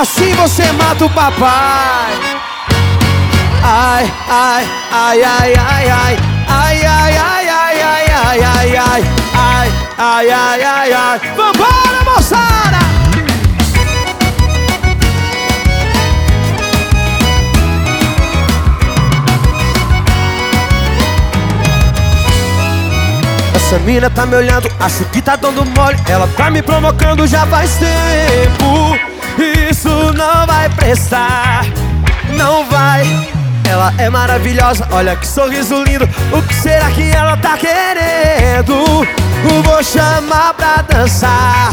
assim você mata o papai. Ai, ai, ai, ai, ai, ai, ai, ai, ai, ai, ai, ai, ai, ai, ai, ai, ai, ai, ai. Vambora, moçada! Essa mina tá me olhando, acho que tá dando mole. Ela tá me provocando já faz tempo. Isso não vai prestar, não vai. Ela é maravilhosa, olha que sorriso lindo. O que será que ela tá querendo? Vou chamar pra dançar.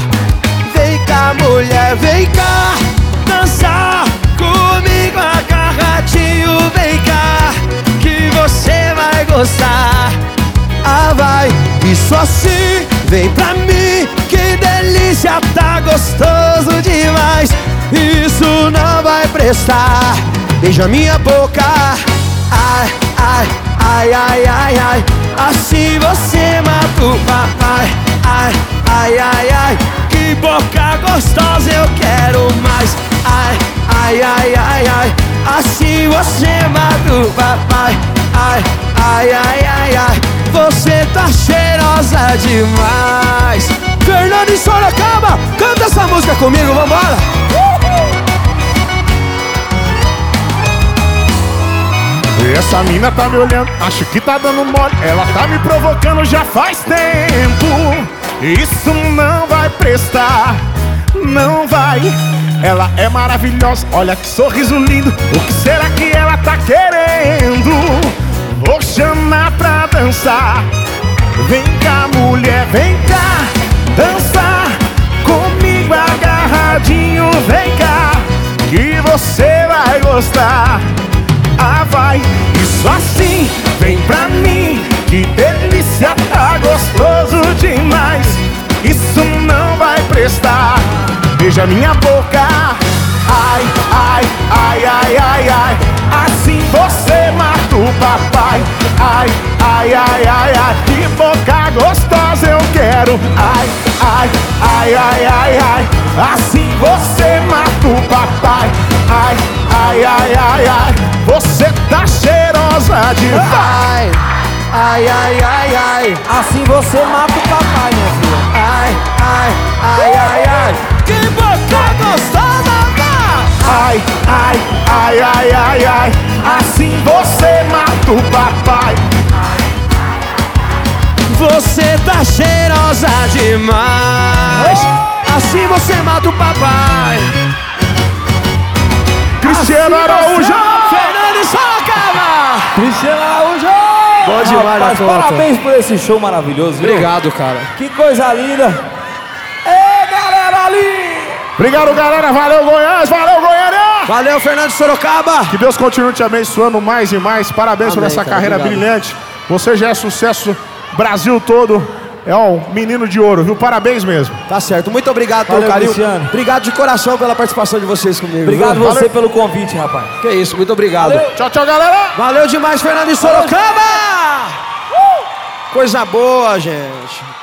Vem cá mulher, vem cá isso assim, vem pra mim Que delícia, tá gostoso demais. Isso não vai prestar. Beija minha boca. Ai, ai, ai, ai, ai, ai. Assim você mata o papai. Ai, ai, ai, ai. Que boca gostosa, eu quero mais. Ai, ai, ai, ai, ai. Assim você mata o papai. Ai, ai, ai, ai, ai. Você tá cheirosa demais Fernando e Sorocaba Canta essa música comigo, vambora Essa mina tá me olhando, acho que tá dando mole. Ela tá me provocando já faz tempo. Isso não vai prestar, não vai. Ela é maravilhosa, olha que sorriso lindo. O que será que ela tá querendo? Vou chamar pra dançar. Vem cá, mulher, vem cá, dançar comigo agarradinho. Vem cá, que você vai gostar. Ah, vai, isso assim, vem pra mim Que delícia, tá gostoso demais. Isso não vai prestar. Beija minha boca. Ai, ai, ai, ai, ai, ai. Assim você mata o papai. Ai, ai, ai, ai, quero Ai, ai, ai, ai, ai, ai Assim você mata o papai Ai, ai, ai, ai, ai Você tá cheirosa demais Ai, ai, ai, ai Assim você mata o papai, minha filha. Ai, ai, ai, ai, ai Que boca gostosa, vá! Ai, ai, ai, ai, ai, ai Assim você mata o papai Você tá cheirosa demais Assim você mata o papai Cristiano Araújo Fernando Sorocaba Cristiano Araújo! Bom demais, Rapaz, parabéns por esse show maravilhoso, viu? Obrigado, cara Que coisa linda! Ê, galera ali! Obrigado, galera. Valeu, Goiás. Valeu, Goiânia. Valeu, Fernando Sorocaba Que Deus continue te abençoando mais e mais. Parabéns por Amém, essa cara, carreira obrigado. brilhante. Você já é sucesso Brasil todo. É um menino de ouro, viu? Parabéns mesmo. Tá certo, muito obrigado pelo Valeu, carinho Cristiano. Obrigado de coração pela participação de vocês comigo Obrigado viu? você pelo convite, rapaz. Que isso, muito obrigado Tchau, tchau, galera. Valeu demais, Fernando e Sorocaba! Coisa boa, gente